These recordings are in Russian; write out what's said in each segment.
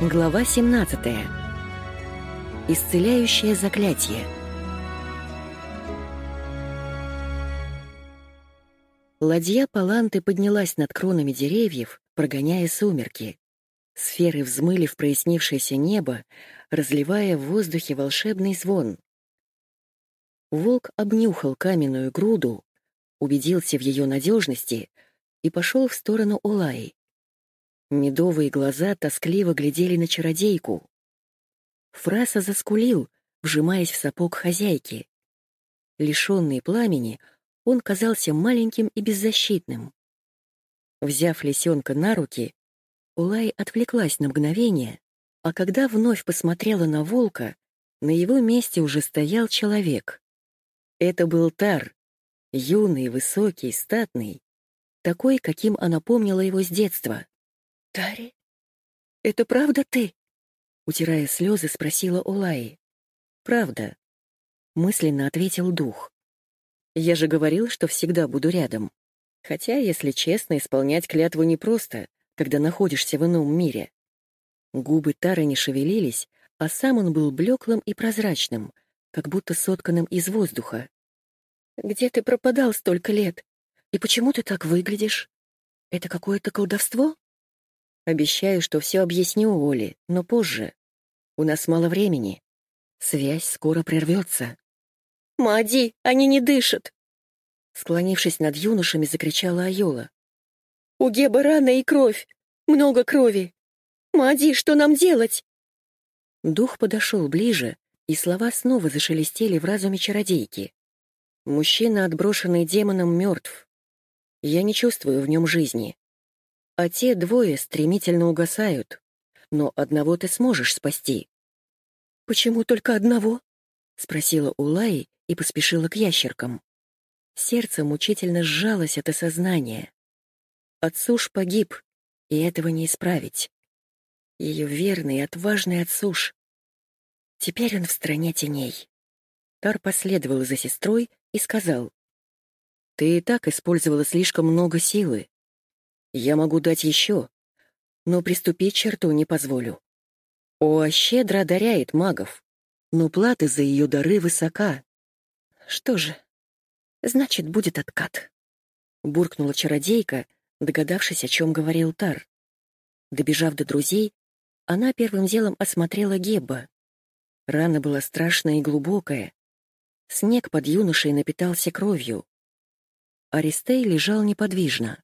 Глава 17. Исцеляющее заклятие. Ладья Паланты поднялась над кронами деревьев, прогоняя сумерки. Сферы взмыли в прояснившееся небо, разливая в воздухе волшебный звон. Волк обнюхал каменную груду, убедился в ее надежности и пошел в сторону Улаи. Медовые глаза тоскливо глядели на чародейку. Фраса заскулил, вжимаясь в сапог хозяйки. Лишенный пламени, он казался маленьким и беззащитным. Взяв лисенка на руки, Улай отвлеклась на мгновение, а когда вновь посмотрела на волка, на его месте уже стоял человек. Это был Тар, юный, высокий, статный, такой, каким она помнила его с детства. «Тари, это правда ты?» Утирая слезы, спросила Улаи. «Правда», — мысленно ответил дух. «Я же говорил, что всегда буду рядом. Хотя, если честно, исполнять клятву непросто, когда находишься в ином мире». Губы Тары не шевелились, а сам он был блеклым и прозрачным, как будто сотканным из воздуха. «Где ты пропадал столько лет? И почему ты так выглядишь? Это какое-то колдовство?» Обещаю, что все объясню Оле, но позже. У нас мало времени. Связь скоро прервется. «Мади, они не дышат!» Склонившись над юношами, закричала Айола. «У Геба рана и кровь! Много крови! Мади, что нам делать?» Дух подошел ближе, и слова снова зашелестели в разуме чародейки. Мужчина, отброшенный демоном, мертв. Я не чувствую в нем жизни а те двое стремительно угасают. Но одного ты сможешь спасти. «Почему только одного?» — спросила Улай и поспешила к ящеркам. Сердце мучительно сжалось от осознания. Отсуш погиб, и этого не исправить. Ее верный и отважный отсуш. Теперь он в стране теней. Тар последовал за сестрой и сказал, «Ты и так использовала слишком много силы. Я могу дать еще, но приступить черту не позволю. О, щедро одаряет магов, но плата за ее дары высока. Что же, значит, будет откат. Буркнула чародейка, догадавшись, о чем говорил Тар. Добежав до друзей, она первым делом осмотрела Гебба. Рана была страшная и глубокая. Снег под юношей напитался кровью. Аристей лежал неподвижно.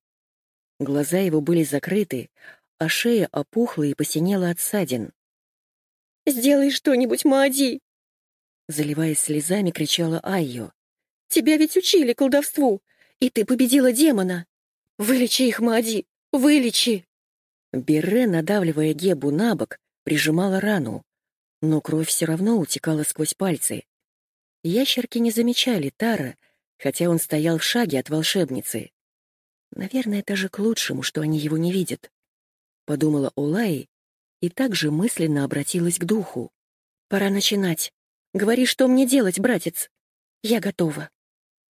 Глаза его были закрыты, а шея опухла и посинела от ссадин. «Сделай что-нибудь, Маади!» Заливаясь слезами, кричала Айо. «Тебя ведь учили колдовству, и ты победила демона! Вылечи их, Маади! Вылечи!» Берре, надавливая Гебу на бок, прижимала рану, но кровь все равно утекала сквозь пальцы. Ящерки не замечали Тара, хотя он стоял в шаге от волшебницы. Наверное, это же к лучшему, что они его не видят. Подумала Улай и также мысленно обратилась к духу. Пора начинать. Говори, что мне делать, братец. Я готова.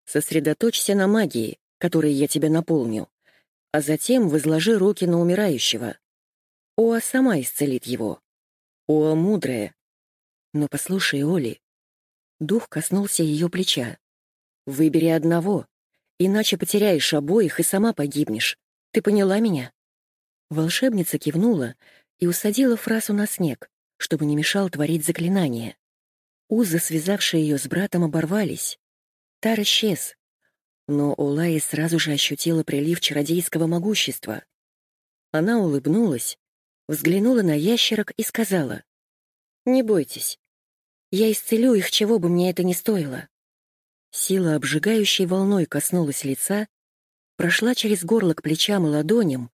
Сосредоточься на магии, которой я тебя наполню, а затем возложи руки на умирающего. Оа сама исцелит его. Оа мудрая. Но послушай, Оли. Дух коснулся ее плеча. Выбери одного, Иначе потеряешь обоих и сама погибнешь. Ты поняла меня?» Волшебница кивнула и усадила фразу на снег, чтобы не мешал творить заклинание. Узы, связавшие ее с братом, оборвались. Тар исчез. Но Улая сразу же ощутила прилив чародейского могущества. Она улыбнулась, взглянула на ящерок и сказала, «Не бойтесь, я исцелю их, чего бы мне это ни стоило». Сила обжигающей волной коснулась лица, прошла через горло к плечам и ладоням,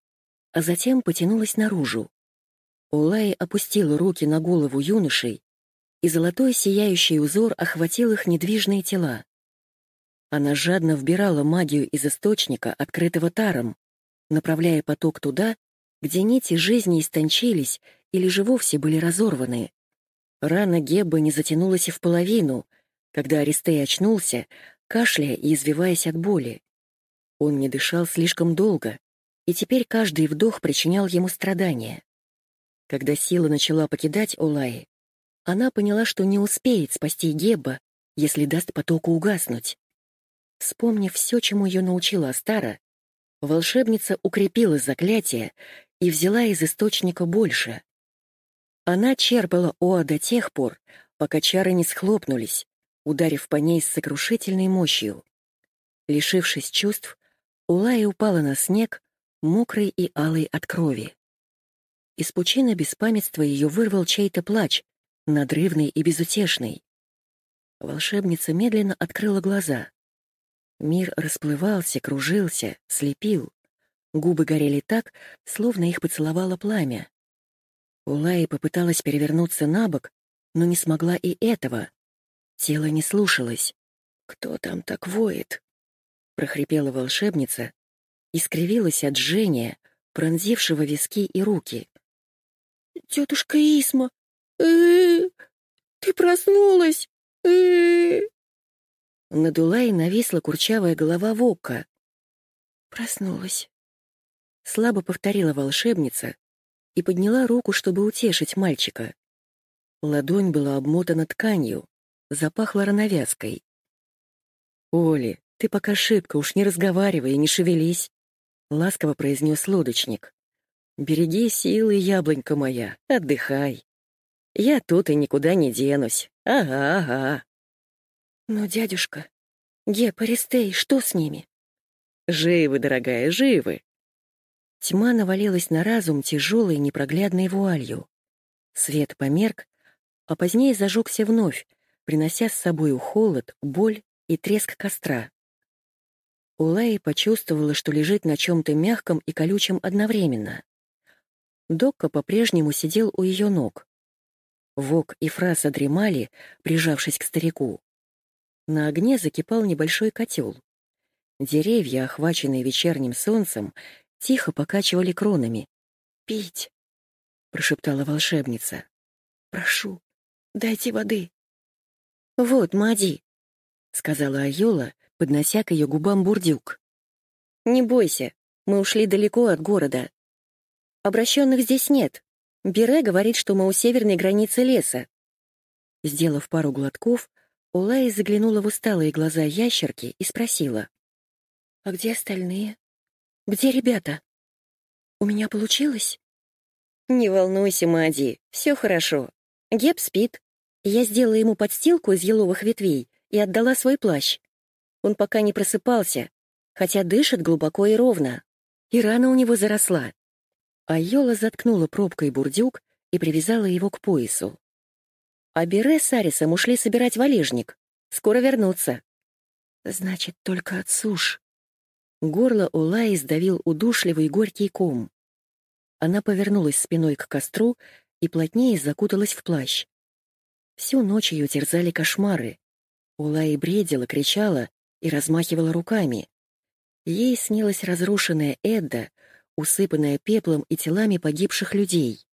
а затем потянулась наружу. Улай опустила руки на голову юношей, и золотой сияющий узор охватил их недвижные тела. Она жадно вбирала магию из источника, открытого таром, направляя поток туда, где нити жизни истончились или же вовсе были разорваны. Рана Геббы не затянулась и в половину, когда Аристей очнулся, кашляя и извиваясь от боли. Он не дышал слишком долго, и теперь каждый вдох причинял ему страдания. Когда сила начала покидать Улаи, она поняла, что не успеет спасти Геба, если даст потоку угаснуть. Вспомнив все, чему ее научила Астара, волшебница укрепила заклятие и взяла из источника больше. Она черпала Оа до тех пор, пока чары не схлопнулись, ударив по ней с сокрушительной мощью. Лишившись чувств, Улай упала на снег, мокрый и алый от крови. Из пучины беспамятства ее вырвал чей-то плач, надрывный и безутешный. Волшебница медленно открыла глаза. Мир расплывался, кружился, слепил. Губы горели так, словно их поцеловало пламя. Улаи попыталась перевернуться на бок, но не смогла и этого. Тело не слушалось. «Кто там так воет?» — прохрипела волшебница и скривилась от жжения, пронзившего виски и руки. «Тетушка Исма, э -э -э, ты проснулась!» э -э -э. Над Улай нависла курчавая голова Вокка. «Проснулась», — слабо повторила волшебница, и подняла руку, чтобы утешить мальчика. Ладонь была обмотана тканью, запахла рановязкой. «Оли, ты пока шибко, уж не разговаривай и не шевелись», — ласково произнес лодочник. «Береги силы, яблонька моя, отдыхай. Я тут и никуда не денусь. Ага, ага». «Но, дядюшка, Геп, Аристей, что с ними?» «Живы, дорогая, живы. Тьма навалилась на разум тяжелой непроглядной вуалью. Свет померк, а позднее зажегся вновь, принося с собой холод, боль и треск костра. Улай почувствовала, что лежит на чем-то мягком и колючем одновременно. Докка по-прежнему сидел у ее ног. Вок и Фраса дремали, прижавшись к старику. На огне закипал небольшой котел. Деревья, охваченные вечерним солнцем, тихо покачивали кронами. «Пить!» — прошептала волшебница. «Прошу, дайте воды». «Вот, Мади», — сказала Айола, поднося к ее губам бурдюк. «Не бойся, мы ушли далеко от города. Обращенных здесь нет. Бире говорит, что мы у северной границы леса». Сделав пару глотков, Улай заглянула в усталые глаза ящерки и спросила. «А где остальные?» Где ребята? У меня получилось? Не волнуйся, Мади, все хорошо. Геб спит. Я сделала ему подстилку из еловых ветвей и отдала свой плащ. Он пока не просыпался, хотя дышит глубоко и ровно. И рана у него заросла. А Йола заткнула пробкой бурдюк и привязала его к поясу. А Бере с Арисом ушли собирать валежник. Скоро вернутся. Значит, только от суш. Горло Улаи сдавил удушливый горький ком. Она повернулась спиной к костру и плотнее закуталась в плащ. Всю ночь ее терзали кошмары. Улаи бредила, кричала и размахивала руками. Ей снилась разрушенная Эдда, усыпанная пеплом и телами погибших людей.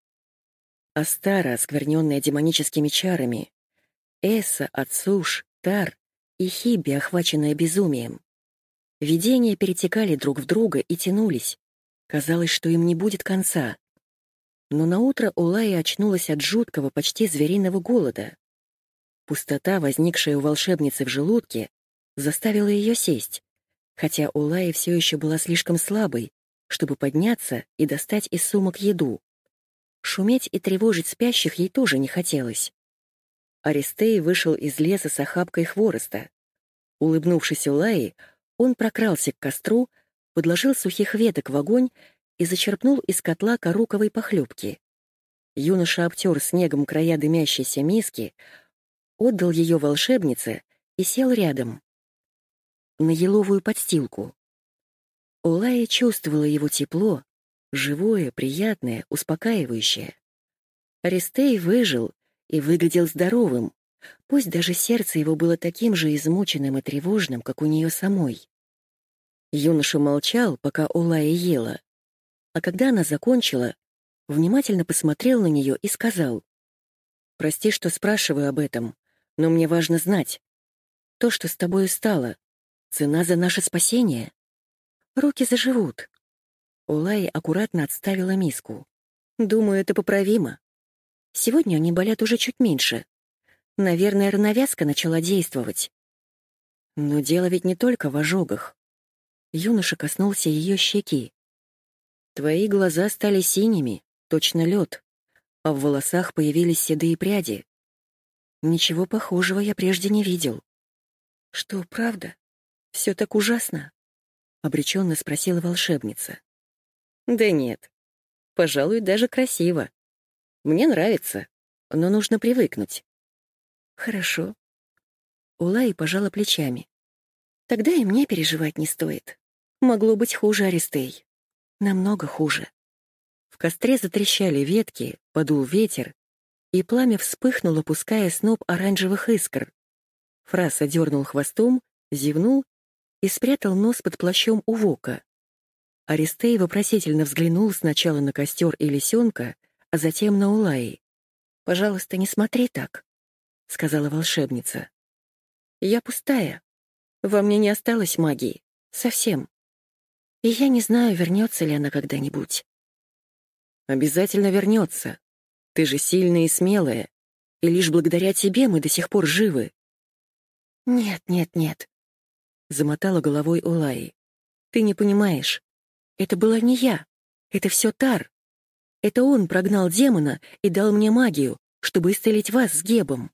Астара, оскверненная демоническими чарами. Эсса, Ацуш, Тар и Хиби, охваченная безумием. Видения перетекали друг в друга и тянулись. Казалось, что им не будет конца. Но наутро Улая очнулась от жуткого, почти звериного голода. Пустота, возникшая у волшебницы в желудке, заставила ее сесть, хотя Улая все еще была слишком слабой, чтобы подняться и достать из сумок еду. Шуметь и тревожить спящих ей тоже не хотелось. Аристей вышел из леса с охапкой хвороста. Улыбнувшись Улае, он прокрался к костру, подложил сухих веток в огонь и зачерпнул из котла коруковой похлебки. Юноша обтер снегом края дымящейся миски, отдал ее волшебнице и сел рядом, на еловую подстилку. Улая чувствовала его тепло, живое, приятное, успокаивающее. Аристей выжил и выглядел здоровым, Пусть даже сердце его было таким же измученным и тревожным, как у нее самой. Юноша молчал, пока Улая ела, а когда она закончила, внимательно посмотрел на нее и сказал, «Прости, что спрашиваю об этом, но мне важно знать. То, что с тобой стало, цена за наше спасение? Руки заживут». Улай аккуратно отставила миску. Думаю, это поправимо. Сегодня они болят уже чуть меньше. Наверное, рановязка начала действовать. Но дело ведь не только в ожогах. Юноша коснулся ее щеки. Твои глаза стали синими, точно лед, а в волосах появились седые пряди. Ничего похожего я прежде не видел. Что, правда? Все так ужасно? Обреченно спросила волшебница. Да нет. Пожалуй, даже красиво. Мне нравится, но нужно привыкнуть. Хорошо. Улай пожала плечами. Тогда и мне переживать не стоит. Могло быть хуже Аристей. Намного хуже. В костре затрещали ветки, подул ветер, и пламя вспыхнуло, пуская сноп оранжевых искр. Фрас одернул хвостом, зевнул и спрятал нос под плащом у Вока. Аристей вопросительно взглянул сначала на костер и лисенка, а затем на Улаи. «Пожалуйста, не смотри так», — сказала волшебница. «Я пустая. Во мне не осталось магии. Совсем. И я не знаю, вернется ли она когда-нибудь». «Обязательно вернется. Ты же сильная и смелая, и лишь благодаря тебе мы до сих пор живы». «Нет, нет, нет», — замотала головой Улаи. «Ты не понимаешь. Это была не я. Это все Тар. Это он прогнал демона и дал мне магию, чтобы исцелить вас с Гебом.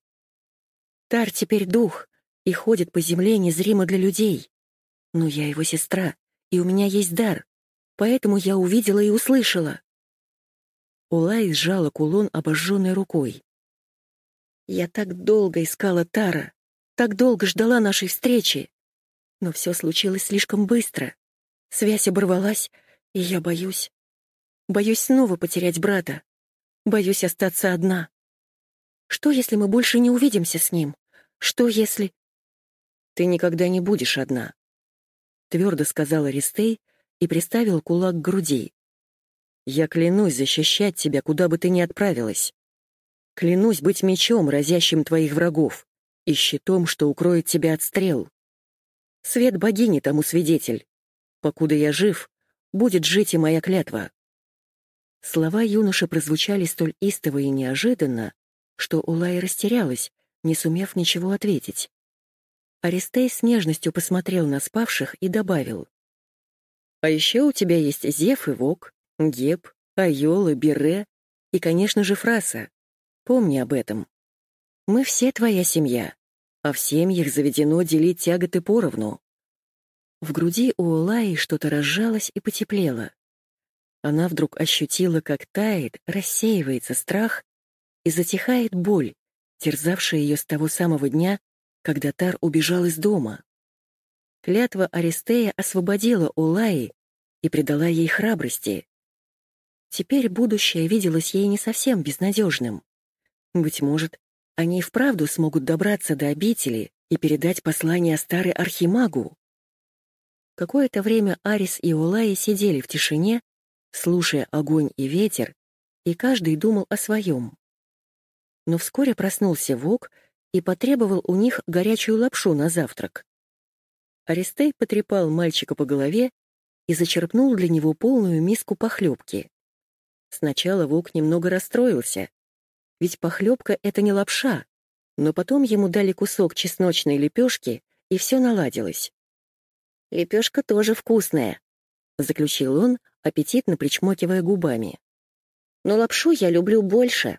Тар теперь дух и ходит по земле незримо для людей. Но я его сестра, и у меня есть дар, поэтому я увидела и услышала. Улай сжала кулон обожженной рукой. Я так долго искала Тара, так долго ждала нашей встречи. Но все случилось слишком быстро. Связь оборвалась, и я боюсь. Боюсь снова потерять брата. Боюсь остаться одна. Что, если мы больше не увидимся с ним? Что, если... Ты никогда не будешь одна, — твердо сказал Аристей и приставил кулак к груди. Я клянусь защищать тебя, куда бы ты ни отправилась. Клянусь быть мечом, разящим твоих врагов, и щитом, что укроет тебя от стрел. Свет богини тому свидетель. Покуда я жив, будет жить и моя клятва. Слова юноши прозвучали столь истово и неожиданно, что Улай растерялась, не сумев ничего ответить. Аристей с нежностью посмотрел на спавших и добавил. «А еще у тебя есть Зев и Вок, Геб, Айола, Бире и, конечно же, Фраса. Помни об этом. Мы все твоя семья, а в семьях заведено делить тяготы поровну». В груди у Улаи что-то разжалось и потеплело. Она вдруг ощутила, как тает, рассеивается страх и затихает боль, терзавшая ее с того самого дня, когда Тар убежал из дома. Клятва Аристея освободила Улаи и придала ей храбрости. Теперь будущее виделось ей не совсем безнадежным. Быть может, они и вправду смогут добраться до обители и передать послание старой архимагу. Какое-то время Арис и Улаи сидели в тишине, слушая огонь и ветер, и каждый думал о своем. Но вскоре проснулся Вок и потребовал у них горячую лапшу на завтрак. Аристей потрепал мальчика по голове и зачерпнул для него полную миску похлебки. Сначала Вок немного расстроился, ведь похлебка — это не лапша, но потом ему дали кусок чесночной лепешки, и все наладилось. «Лепешка тоже вкусная», — заключил он, аппетитно причмокивая губами. «Но лапшу я люблю больше».